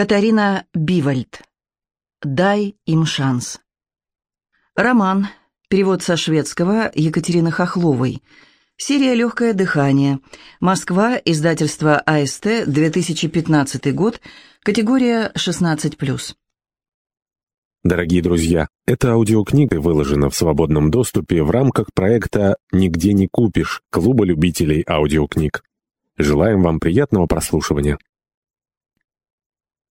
Катарина Бивальд. «Дай им шанс». Роман. Перевод со шведского Екатерины Хохловой. Серия «Легкое дыхание». Москва. Издательство АСТ. 2015 год. Категория 16+. Дорогие друзья, эта аудиокнига выложена в свободном доступе в рамках проекта «Нигде не купишь» Клуба любителей аудиокниг. Желаем вам приятного прослушивания.